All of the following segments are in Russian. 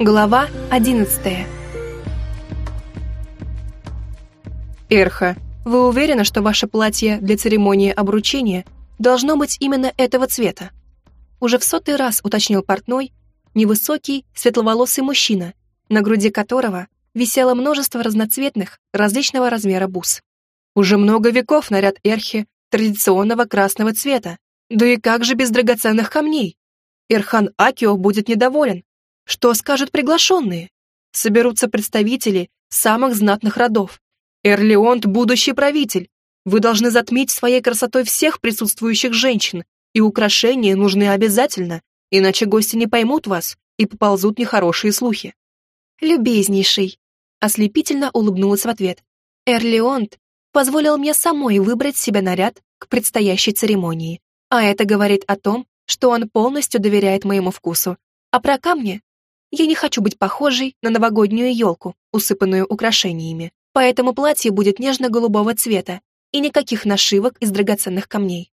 Глава одиннадцатая. Эрха, вы уверены, что ваше платье для церемонии обручения должно быть именно этого цвета? Уже в сотый раз уточнил портной невысокий, светловолосый мужчина, на груди которого висело множество разноцветных, различного размера бус. Уже много веков наряд Эрхи традиционного красного цвета. Да и как же без драгоценных камней? Эрхан Акио будет недоволен, что скажут приглашенные? Соберутся представители самых знатных родов. Эрлеонт – будущий правитель. Вы должны затмить своей красотой всех присутствующих женщин, и украшения нужны обязательно, иначе гости не поймут вас и поползут нехорошие слухи. Любезнейший. Ослепительно улыбнулась в ответ. Эрлеонт позволил мне самой выбрать себе наряд к предстоящей церемонии, а это говорит о том, что он полностью доверяет моему вкусу. А про камни я не хочу быть похожей на новогоднюю елку, усыпанную украшениями, поэтому платье будет нежно-голубого цвета и никаких нашивок из драгоценных камней.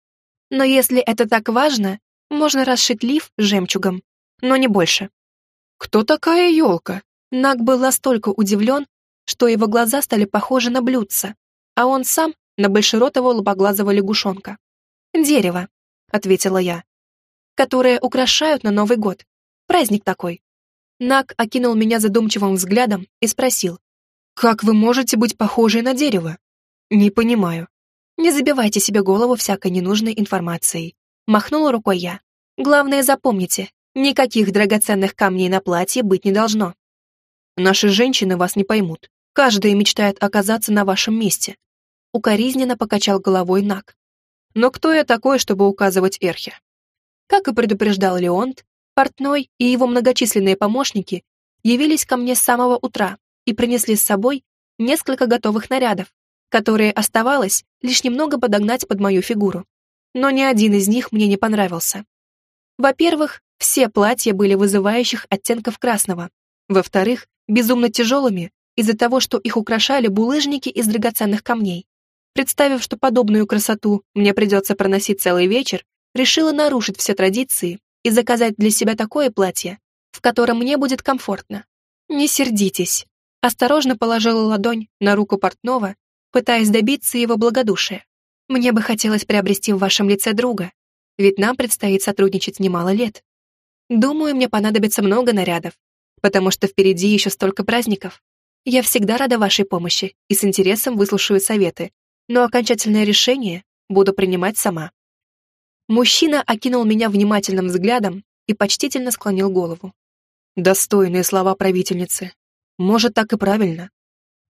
Но если это так важно, можно расшить лиф жемчугом, но не больше. «Кто такая елка?» Наг был настолько удивлен, что его глаза стали похожи на блюдца, а он сам на большеротого лобоглазого лягушонка. «Дерево», — ответила я, — «которое украшают на Новый год. Праздник такой». Нак окинул меня задумчивым взглядом и спросил. «Как вы можете быть похожей на дерево?» «Не понимаю». «Не забивайте себе голову всякой ненужной информацией», махнула рукой я. «Главное запомните, никаких драгоценных камней на платье быть не должно». «Наши женщины вас не поймут. Каждая мечтает оказаться на вашем месте». Укоризненно покачал головой Нак. «Но кто я такой, чтобы указывать Эрхе?» Как и предупреждал Леонт, Портной и его многочисленные помощники явились ко мне с самого утра и принесли с собой несколько готовых нарядов, которые оставалось лишь немного подогнать под мою фигуру. Но ни один из них мне не понравился. Во-первых, все платья были вызывающих оттенков красного. Во-вторых, безумно тяжелыми из-за того, что их украшали булыжники из драгоценных камней. Представив, что подобную красоту мне придется проносить целый вечер, решила нарушить все традиции и заказать для себя такое платье, в котором мне будет комфортно. Не сердитесь. Осторожно положила ладонь на руку портного, пытаясь добиться его благодушия. Мне бы хотелось приобрести в вашем лице друга, ведь нам предстоит сотрудничать немало лет. Думаю, мне понадобится много нарядов, потому что впереди еще столько праздников. Я всегда рада вашей помощи и с интересом выслушаю советы, но окончательное решение буду принимать сама. Мужчина окинул меня внимательным взглядом и почтительно склонил голову. Достойные слова правительницы. Может, так и правильно.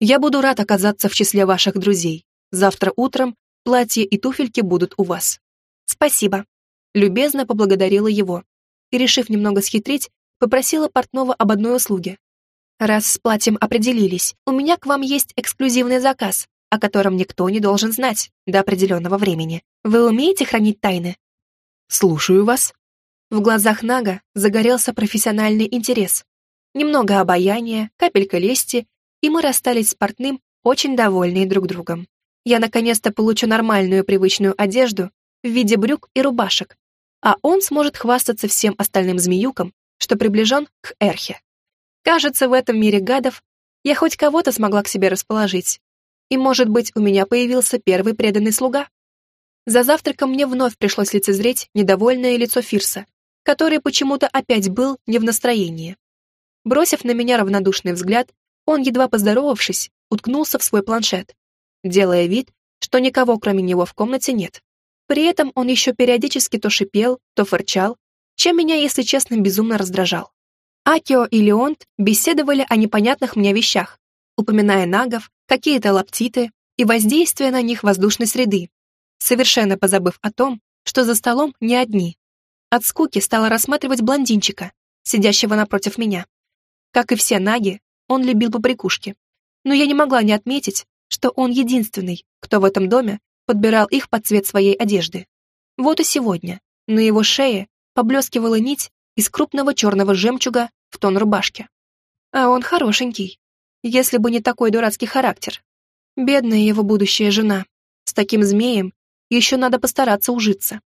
Я буду рад оказаться в числе ваших друзей. Завтра утром платье и туфельки будут у вас. Спасибо. Любезно поблагодарила его и, решив немного схитрить, попросила портного об одной услуге. Раз с платьем определились, у меня к вам есть эксклюзивный заказ, о котором никто не должен знать до определенного времени. Вы умеете хранить тайны? Слушаю вас. В глазах Нага загорелся профессиональный интерес. Немного обаяния, капелька лести, и мы расстались с портным, очень довольные друг другом. Я наконец-то получу нормальную привычную одежду в виде брюк и рубашек, а он сможет хвастаться всем остальным змеюкам, что приближен к Эрхе. Кажется, в этом мире гадов я хоть кого-то смогла к себе расположить, и, может быть, у меня появился первый преданный слуга. За завтраком мне вновь пришлось лицезреть недовольное лицо Фирса, который почему-то опять был не в настроении. Бросив на меня равнодушный взгляд, он, едва поздоровавшись, уткнулся в свой планшет, делая вид, что никого кроме него в комнате нет. При этом он еще периодически то шипел, то фырчал, чем меня, если честно, безумно раздражал. Акио и Леонт беседовали о непонятных мне вещах, упоминая нагов, какие-то лаптиты и воздействие на них воздушной среды, совершенно позабыв о том, что за столом не одни. От скуки стала рассматривать блондинчика, сидящего напротив меня. Как и все наги, он любил побрякушки. Но я не могла не отметить, что он единственный, кто в этом доме подбирал их под цвет своей одежды. Вот и сегодня на его шее поблескивала нить из крупного черного жемчуга в тон рубашки. А он хорошенький если бы не такой дурацкий характер. Бедная его будущая жена. С таким змеем еще надо постараться ужиться.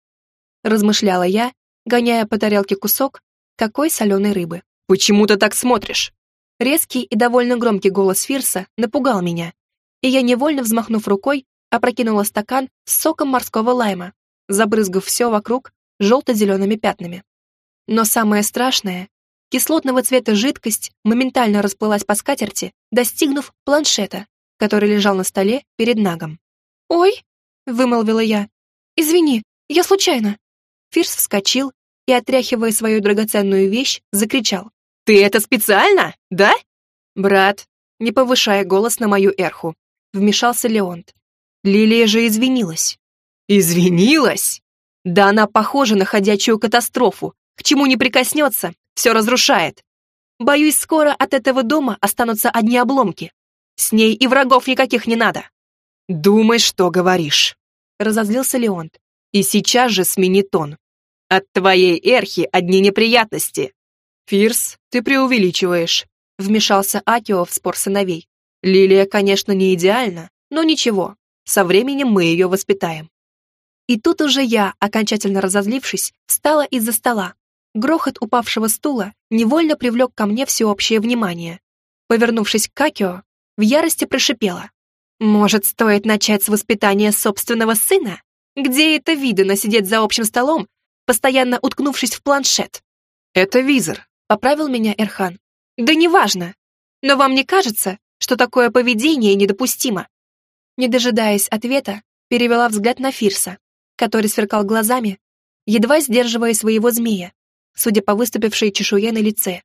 Размышляла я, гоняя по тарелке кусок какой соленой рыбы. Почему ты так смотришь?» Резкий и довольно громкий голос Фирса напугал меня, и я, невольно взмахнув рукой, опрокинула стакан с соком морского лайма, забрызгав все вокруг желто-зелеными пятнами. Но самое страшное, кислотного цвета жидкость моментально расплылась по скатерти, достигнув планшета, который лежал на столе перед Нагом. «Ой!» — вымолвила я. «Извини, я случайно!» Фирс вскочил и, отряхивая свою драгоценную вещь, закричал. «Ты это специально, да?» «Брат», не повышая голос на мою эрху, вмешался Леонт. Лилия же извинилась. «Извинилась?» Да она похожа на ходячую катастрофу. К чему не прикоснется, все разрушает. Боюсь, скоро от этого дома останутся одни обломки. С ней и врагов никаких не надо. «Думай, что говоришь», — разозлился Леонт. «И сейчас же смени тон. От твоей эрхи одни неприятности». «Фирс, ты преувеличиваешь», — вмешался Акио в спор сыновей. «Лилия, конечно, не идеальна, но ничего, со временем мы ее воспитаем. И тут уже я, окончательно разозлившись, встала из-за стола. Грохот упавшего стула невольно привлек ко мне всеобщее внимание. Повернувшись к Какио, в ярости прошипела. «Может, стоит начать с воспитания собственного сына? Где это видно сидеть за общим столом, постоянно уткнувшись в планшет?» «Это визор», — поправил меня Эрхан. «Да неважно. Но вам не кажется, что такое поведение недопустимо?» Не дожидаясь ответа, перевела взгляд на Фирса, который сверкал глазами, едва сдерживая своего змея, судя по выступившей чешуе на лице.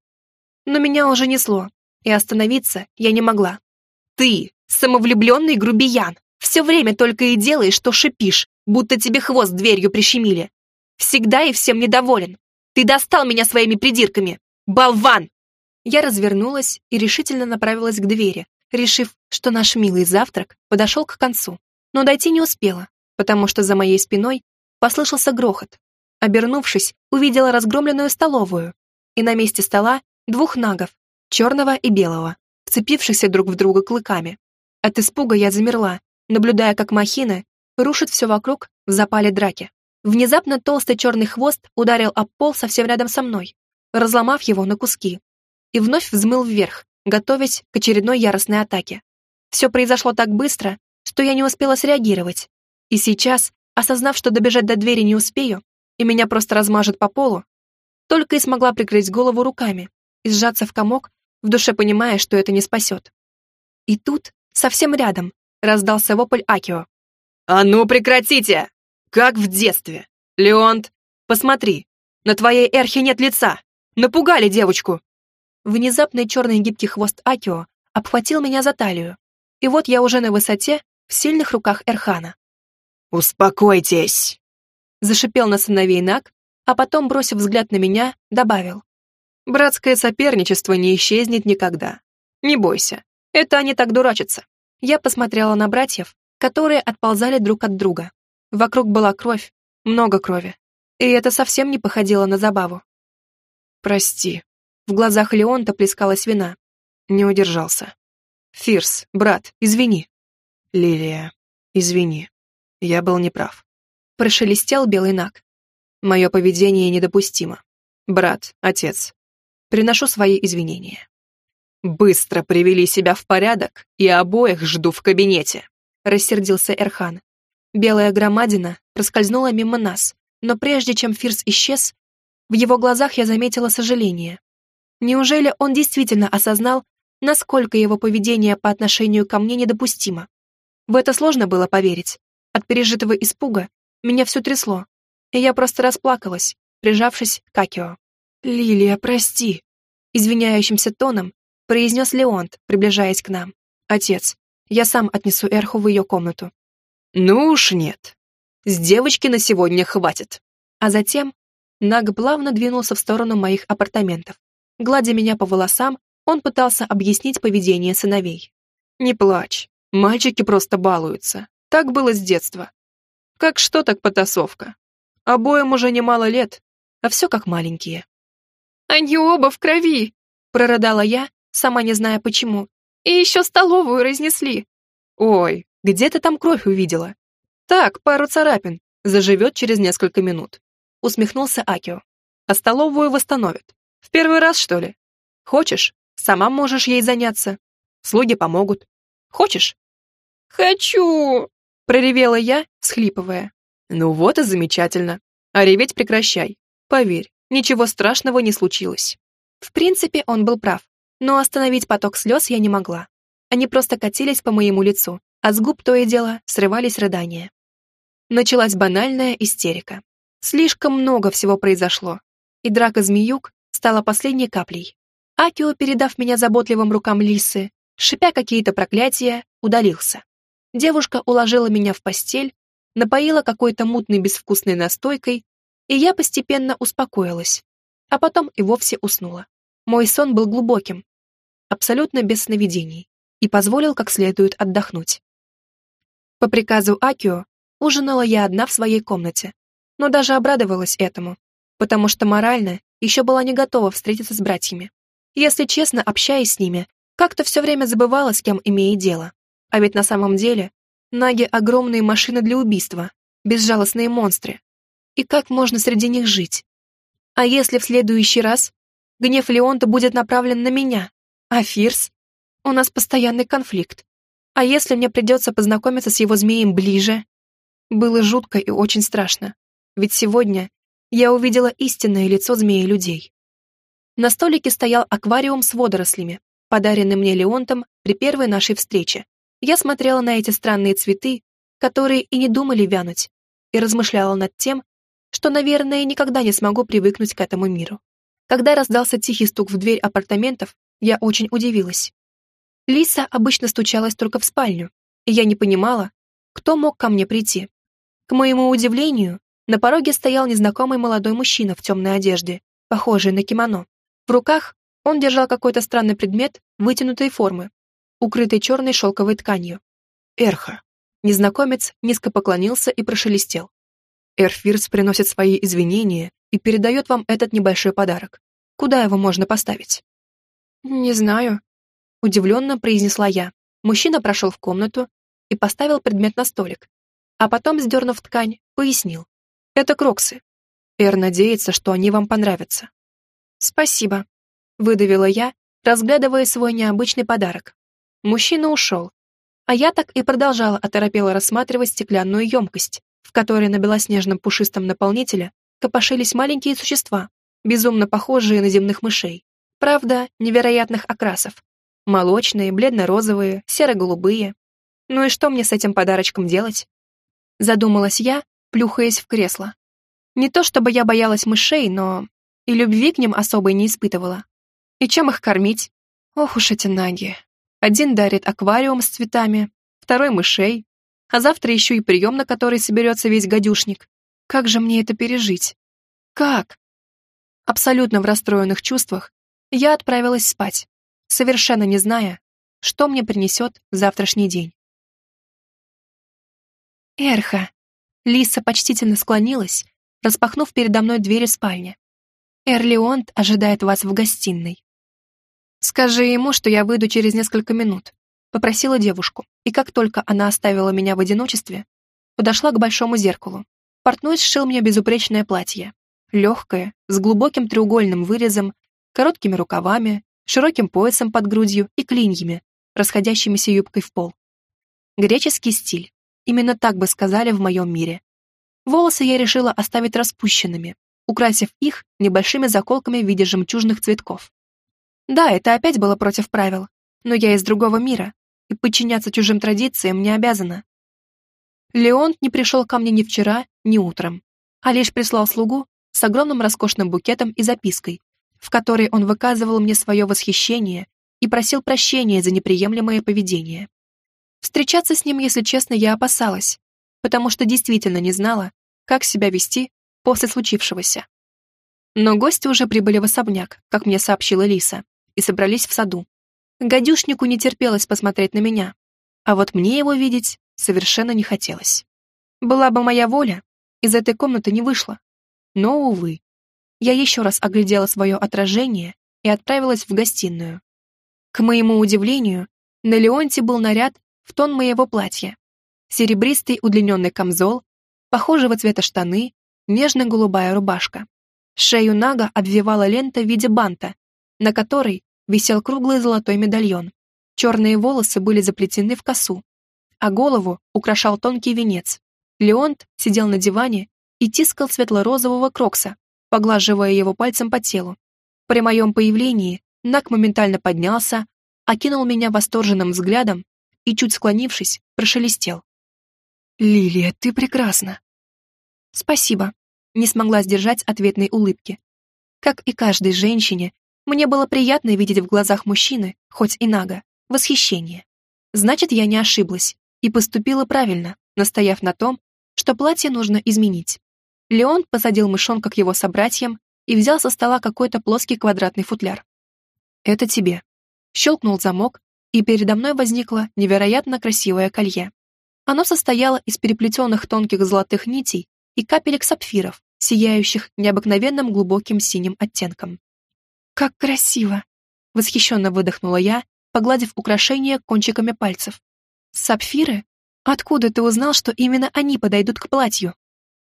Но меня уже несло, и остановиться я не могла. «Ты, самовлюбленный грубиян, все время только и делаешь, что шипишь, будто тебе хвост дверью прищемили. Всегда и всем недоволен. Ты достал меня своими придирками. Болван!» Я развернулась и решительно направилась к двери, решив, что наш милый завтрак подошел к концу. Но дойти не успела потому что за моей спиной послышался грохот. Обернувшись, увидела разгромленную столовую и на месте стола двух нагов, черного и белого, вцепившихся друг в друга клыками. От испуга я замерла, наблюдая, как махина рушит все вокруг в запале драки. Внезапно толстый черный хвост ударил об пол совсем рядом со мной, разломав его на куски, и вновь взмыл вверх, готовясь к очередной яростной атаке. Все произошло так быстро, что я не успела среагировать, и сейчас, осознав, что добежать до двери не успею, и меня просто размажет по полу, только и смогла прикрыть голову руками и сжаться в комок, в душе понимая, что это не спасет. И тут, совсем рядом, раздался вопль Акио. «А ну прекратите! Как в детстве! Леонт, посмотри, на твоей эрхе нет лица! Напугали девочку!» Внезапный черный гибкий хвост Акио обхватил меня за талию, и вот я уже на высоте в сильных руках Эрхана. «Успокойтесь!» Зашипел на сыновей Нак, а потом, бросив взгляд на меня, добавил. «Братское соперничество не исчезнет никогда. Не бойся, это они так дурачатся». Я посмотрела на братьев, которые отползали друг от друга. Вокруг была кровь, много крови. И это совсем не походило на забаву. «Прости». В глазах Леонта плескалась вина. Не удержался. «Фирс, брат, извини». «Лилия, извини». Я был неправ. Прошелестел белый наг. Мое поведение недопустимо. Брат, отец, приношу свои извинения. Быстро привели себя в порядок и обоих жду в кабинете. Рассердился Эрхан. Белая громадина проскользнула мимо нас, но прежде чем Фирс исчез, в его глазах я заметила сожаление. Неужели он действительно осознал, насколько его поведение по отношению ко мне недопустимо? В это сложно было поверить. От пережитого испуга меня все трясло, и я просто расплакалась, прижавшись к Акио. «Лилия, прости!» Извиняющимся тоном произнес Леонт, приближаясь к нам. «Отец, я сам отнесу Эрху в ее комнату». «Ну уж нет. С девочки на сегодня хватит». А затем Наг плавно двинулся в сторону моих апартаментов. Гладя меня по волосам, он пытался объяснить поведение сыновей. «Не плачь. Мальчики просто балуются. Так было с детства. Как что, так потасовка. Обоим уже немало лет, а все как маленькие. «Они оба в крови!» — прорыдала я, сама не зная почему. «И еще столовую разнесли!» «Ой, где ты там кровь увидела?» «Так, пару царапин. Заживет через несколько минут», — усмехнулся Акио. «А столовую восстановят. В первый раз, что ли? Хочешь, сама можешь ей заняться. Слуги помогут. Хочешь?» «Хочу!» — проревела я, схлипывая. «Ну вот и замечательно. А реветь прекращай. Поверь, ничего страшного не случилось». В принципе, он был прав, но остановить поток слез я не могла. Они просто катились по моему лицу, а с губ то и дело срывались рыдания. Началась банальная истерика. Слишком много всего произошло, и драка змеюк стала последней каплей. Акио, передав меня заботливым рукам Лисы, шипя какие-то проклятия, удалился. Девушка уложила меня в постель, напоила какой-то мутной безвкусной настойкой, и я постепенно успокоилась, а потом и вовсе уснула. Мой сон был глубоким, абсолютно без сновидений, и позволил как следует отдохнуть. По приказу Акио ужинала я одна в своей комнате, но даже обрадовалась этому, потому что морально еще была не готова встретиться с братьями. Если честно, общаясь с ними, как-то все время забывала, с кем имею дело. А ведь на самом деле наги — огромные машины для убийства, безжалостные монстры. И как можно среди них жить? А если в следующий раз гнев Леонта будет направлен на меня, а Фирс? У нас постоянный конфликт. А если мне придется познакомиться с его змеем ближе? Было жутко и очень страшно. Ведь сегодня я увидела истинное лицо змеи-людей. На столике стоял аквариум с водорослями, подаренный мне Леонтом при первой нашей встрече. Я смотрела на эти странные цветы, которые и не думали вянуть, и размышляла над тем, что, наверное, никогда не смогу привыкнуть к этому миру. Когда раздался тихий стук в дверь апартаментов, я очень удивилась. Лиса обычно стучалась только в спальню, и я не понимала, кто мог ко мне прийти. К моему удивлению, на пороге стоял незнакомый молодой мужчина в темной одежде, похожий на кимоно. В руках он держал какой-то странный предмет вытянутой формы, укрытый черной шелковой тканью. «Эрха». Незнакомец низко поклонился и прошелестел. «Эрфирс приносит свои извинения и передает вам этот небольшой подарок. Куда его можно поставить?» «Не знаю», — удивленно произнесла я. Мужчина прошел в комнату и поставил предмет на столик, а потом, сдернув ткань, пояснил. «Это кроксы. Эр надеется, что они вам понравятся». «Спасибо», — выдавила я, разглядывая свой необычный подарок. Мужчина ушел, а я так и продолжала оторопело рассматривать стеклянную емкость, в которой на белоснежном пушистом наполнителе копошились маленькие существа, безумно похожие на земных мышей. Правда, невероятных окрасов. Молочные, бледно-розовые, серо-голубые. Ну и что мне с этим подарочком делать? Задумалась я, плюхаясь в кресло. Не то чтобы я боялась мышей, но и любви к ним особой не испытывала. И чем их кормить? Ох уж эти наги. Один дарит аквариум с цветами, второй мышей, а завтра еще и прием, на который соберется весь гадюшник. Как же мне это пережить? Как? Абсолютно в расстроенных чувствах я отправилась спать, совершенно не зная, что мне принесет завтрашний день. Эрха. Лиса почтительно склонилась, распахнув передо мной дверь спальни. Эрлеонт ожидает вас в гостиной. Скажи ему, что я выйду через несколько минут, попросила девушку, и как только она оставила меня в одиночестве, подошла к большому зеркалу. Портной сшил мне безупречное платье, легкое, с глубоким треугольным вырезом, короткими рукавами, широким поясом под грудью и клиньями, расходящимися юбкой в пол. Греческий стиль. Именно так бы сказали в моем мире. Волосы я решила оставить распущенными, украсив их небольшими заколками в виде жемчужных цветков. Да, это опять было против правил, но я из другого мира, и подчиняться чужим традициям не обязана. Леонт не пришел ко мне ни вчера, ни утром, а лишь прислал слугу с огромным роскошным букетом и запиской, в которой он выказывал мне свое восхищение и просил прощения за неприемлемое поведение. Встречаться с ним, если честно, я опасалась, потому что действительно не знала, как себя вести после случившегося. Но гости уже прибыли в особняк, как мне сообщила Лиса, и собрались в саду. Гадюшнику не терпелось посмотреть на меня, а вот мне его видеть совершенно не хотелось. Была бы моя воля, из этой комнаты не вышла. Но, увы, я еще раз оглядела свое отражение и отправилась в гостиную. К моему удивлению, на Леонте был наряд в тон моего платья. Серебристый удлиненный камзол, похожего цвета штаны, нежно-голубая рубашка. Шею Нага обвивала лента в виде банта, на которой висел круглый золотой медальон. Черные волосы были заплетены в косу, а голову украшал тонкий венец. Леонт сидел на диване и тискал светло-розового крокса, поглаживая его пальцем по телу. При моем появлении Нак моментально поднялся, окинул меня восторженным взглядом и, чуть склонившись, прошелестел. «Лилия, ты прекрасна!» «Спасибо», — не смогла сдержать ответной улыбки. Как и каждой женщине, мне было приятно видеть в глазах мужчины, хоть и нага, восхищение. Значит, я не ошиблась и поступила правильно, настояв на том, что платье нужно изменить. Леон посадил мышонка к его собратьям и взял со стола какой-то плоский квадратный футляр. «Это тебе». Щелкнул замок, и передо мной возникло невероятно красивое колье. Оно состояло из переплетенных тонких золотых нитей и капелек сапфиров, сияющих необыкновенным глубоким синим оттенком. «Как красиво!» — восхищенно выдохнула я, погладив украшение кончиками пальцев. «Сапфиры? Откуда ты узнал, что именно они подойдут к платью?»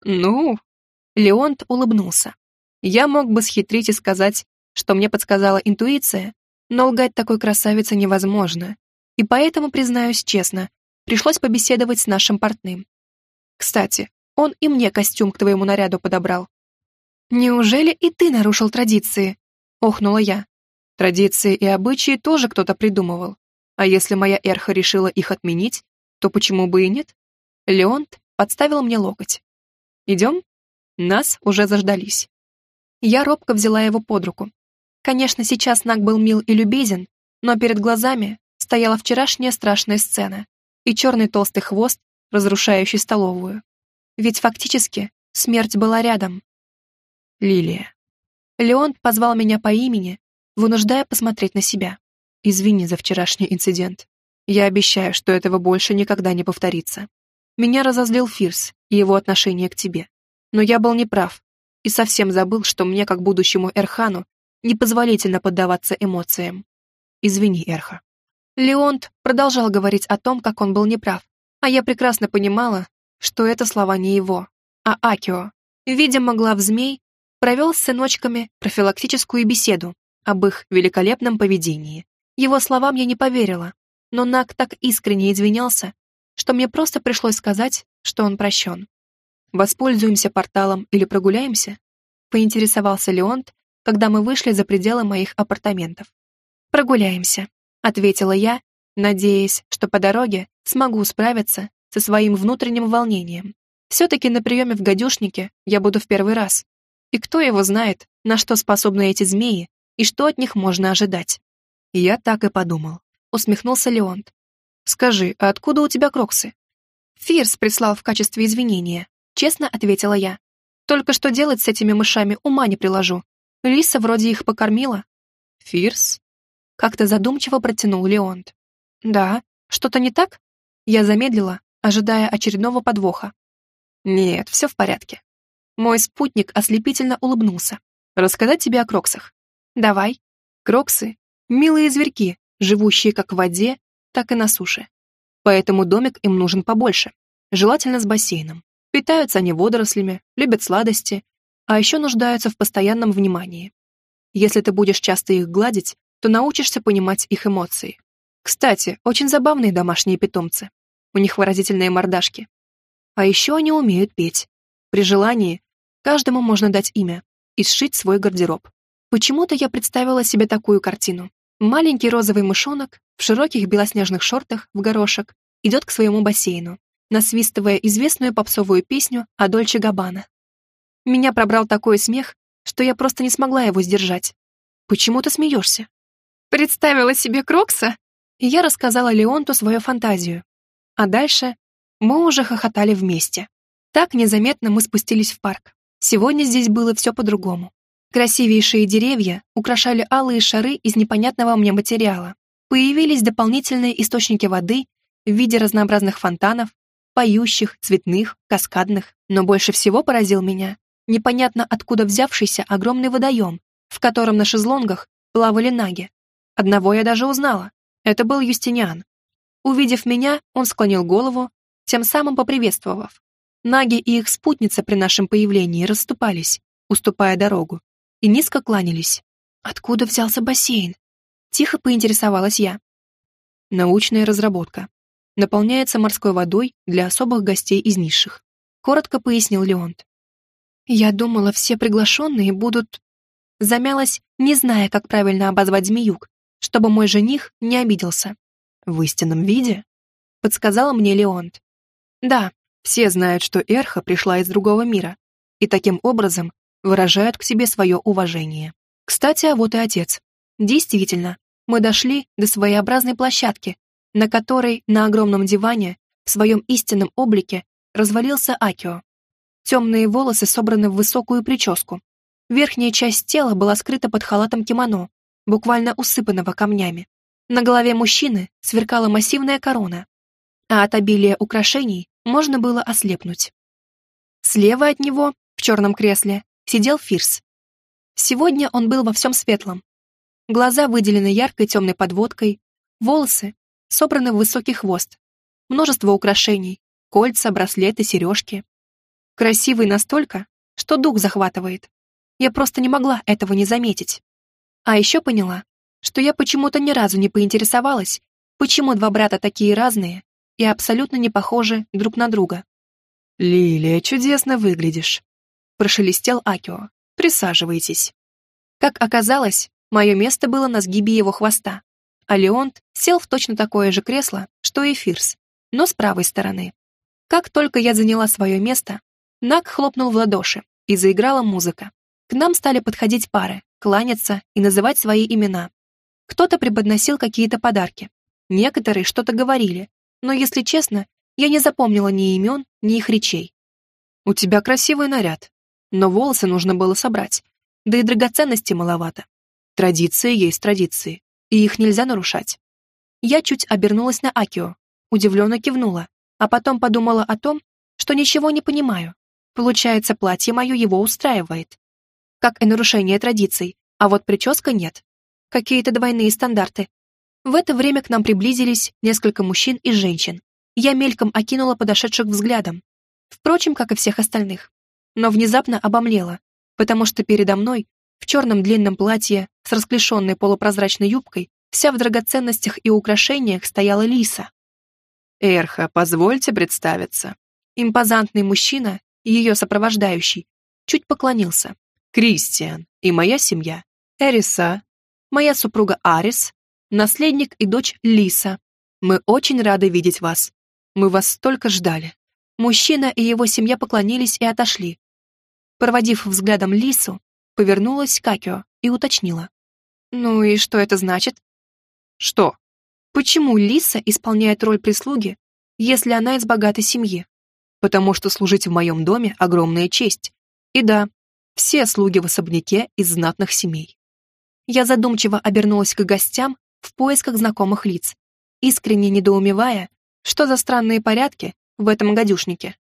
«Ну...» Леонт улыбнулся. Я мог бы схитрить и сказать, что мне подсказала интуиция, но лгать такой красавице невозможно, и поэтому, признаюсь честно, пришлось побеседовать с нашим портным. Кстати, он и мне костюм к твоему наряду подобрал. «Неужели и ты нарушил традиции?» — охнула я. Традиции и обычаи тоже кто-то придумывал. А если моя Эрха решила их отменить, то почему бы и нет? Леонт подставил мне локоть. «Идем?» Нас уже заждались. Я робко взяла его под руку. Конечно, сейчас Наг был мил и любезен, но перед глазами стояла вчерашняя страшная сцена и черный толстый хвост, разрушающий столовую. Ведь фактически смерть была рядом. Лилия. Леон позвал меня по имени, вынуждая посмотреть на себя. Извини за вчерашний инцидент. Я обещаю, что этого больше никогда не повторится. Меня разозлил Фирс и его отношение к тебе. Но я был неправ и совсем забыл, что мне, как будущему Эрхану, непозволительно поддаваться эмоциям. Извини, Эрха. Леонт продолжал говорить о том, как он был неправ, а я прекрасно понимала, что это слова не его, а Акио. Видимо, глав змей провел с сыночками профилактическую беседу об их великолепном поведении. Его словам я не поверила, но Нак так искренне извинялся, что мне просто пришлось сказать, что он прощен. «Воспользуемся порталом или прогуляемся?» — поинтересовался Леонт, когда мы вышли за пределы моих апартаментов. «Прогуляемся», — ответила я, надеясь, что по дороге смогу справиться со своим внутренним волнением. Все-таки на приеме в гадюшнике я буду в первый раз. И кто его знает, на что способны эти змеи и что от них можно ожидать. Я так и подумал. Усмехнулся Леонт. «Скажи, а откуда у тебя кроксы?» Фирс прислал в качестве извинения. Честно ответила я. Только что делать с этими мышами ума не приложу. Лиса вроде их покормила. Фирс? Как-то задумчиво протянул Леонт. Да, что-то не так? Я замедлила, ожидая очередного подвоха. Нет, все в порядке. Мой спутник ослепительно улыбнулся. Рассказать тебе о кроксах? Давай. Кроксы — милые зверьки, живущие как в воде, так и на суше. Поэтому домик им нужен побольше, желательно с бассейном. Питаются они водорослями, любят сладости, а еще нуждаются в постоянном внимании. Если ты будешь часто их гладить, то научишься понимать их эмоции. Кстати, очень забавные домашние питомцы. У них выразительные мордашки. А еще они умеют петь. При желании каждому можно дать имя и сшить свой гардероб. Почему-то я представила себе такую картину. Маленький розовый мышонок в широких белоснежных шортах в горошек идет к своему бассейну, насвистывая известную попсовую песню о Дольче Габбана. Меня пробрал такой смех, что я просто не смогла его сдержать. «Почему ты смеешься?» Представила себе Крокса, и я рассказала Леонту свою фантазию, а дальше мы уже хохотали вместе. Так незаметно мы спустились в парк. Сегодня здесь было все по-другому. Красивейшие деревья украшали алые шары из непонятного мне материала. Появились дополнительные источники воды в виде разнообразных фонтанов, поющих, цветных, каскадных. Но больше всего поразил меня непонятно откуда взявшийся огромный водоем, в котором на шезлонгах плавали наги. Одного я даже узнала. Это был Юстиниан. Увидев меня, он склонил голову, тем самым поприветствовав. Наги и их спутница при нашем появлении расступались, уступая дорогу, и низко кланялись. «Откуда взялся бассейн?» Тихо поинтересовалась я. Научная разработка. Наполняется морской водой для особых гостей из низших. Коротко пояснил Леонт. Я думала, все приглашенные будут... Замялась, не зная, как правильно обозвать змеюк, чтобы мой жених не обиделся. В истинном виде? Подсказал мне Леонт. Да, все знают, что Эрха пришла из другого мира, и таким образом выражают к себе свое уважение. Кстати, а вот и отец. Действительно, мы дошли до своеобразной площадки, на которой на огромном диване в своем истинном облике развалился Акио. Темные волосы собраны в высокую прическу. Верхняя часть тела была скрыта под халатом кимоно, буквально усыпанного камнями. На голове мужчины сверкала массивная корона, а от обилия украшений можно было ослепнуть. Слева от него, в черном кресле, сидел Фирс. Сегодня он был во всем светлом. Глаза выделены яркой темной подводкой, волосы собраны в высокий хвост, множество украшений, кольца, браслеты, сережки. Красивый настолько, что дух захватывает. Я просто не могла этого не заметить. А еще поняла, что я почему-то ни разу не поинтересовалась, почему два брата такие разные и абсолютно не похожи друг на друга. «Лилия, чудесно выглядишь», — прошелестел Акио. «Присаживайтесь». Как оказалось, мое место было на сгибе его хвоста, а Леонт сел в точно такое же кресло, что и Фирс, но с правой стороны. Как только я заняла свое место, Нак хлопнул в ладоши, и заиграла музыка. К нам стали подходить пары, кланяться и называть свои имена. Кто-то преподносил какие-то подарки. Некоторые что-то говорили, но, если честно, я не запомнила ни имен, ни их речей. «У тебя красивый наряд, но волосы нужно было собрать, да и драгоценности маловато. Традиции есть традиции, и их нельзя нарушать». Я чуть обернулась на Акио, удивленно кивнула, а потом подумала о том, что ничего не понимаю. Получается, платье мое его устраивает. Как и нарушение традиций, а вот прическа нет. Какие-то двойные стандарты. В это время к нам приблизились несколько мужчин и женщин. Я мельком окинула подошедших взглядом. Впрочем, как и всех остальных. Но внезапно обомлела, потому что передо мной, в черном длинном платье с расклешенной полупрозрачной юбкой, вся в драгоценностях и украшениях стояла Лиса. «Эрха, позвольте представиться». Импозантный мужчина, ее сопровождающий, чуть поклонился. «Кристиан и моя семья. Эриса, моя супруга Арис, наследник и дочь Лиса. Мы очень рады видеть вас. Мы вас столько ждали». Мужчина и его семья поклонились и отошли. Проводив взглядом Лису, повернулась к Акио и уточнила. «Ну и что это значит?» «Что?» Почему Лиса исполняет роль прислуги, если она из богатой семьи? Потому что служить в моем доме — огромная честь. И да, все слуги в особняке из знатных семей. Я задумчиво обернулась к гостям в поисках знакомых лиц, искренне недоумевая, что за странные порядки в этом гадюшнике.